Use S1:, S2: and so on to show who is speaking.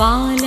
S1: വാല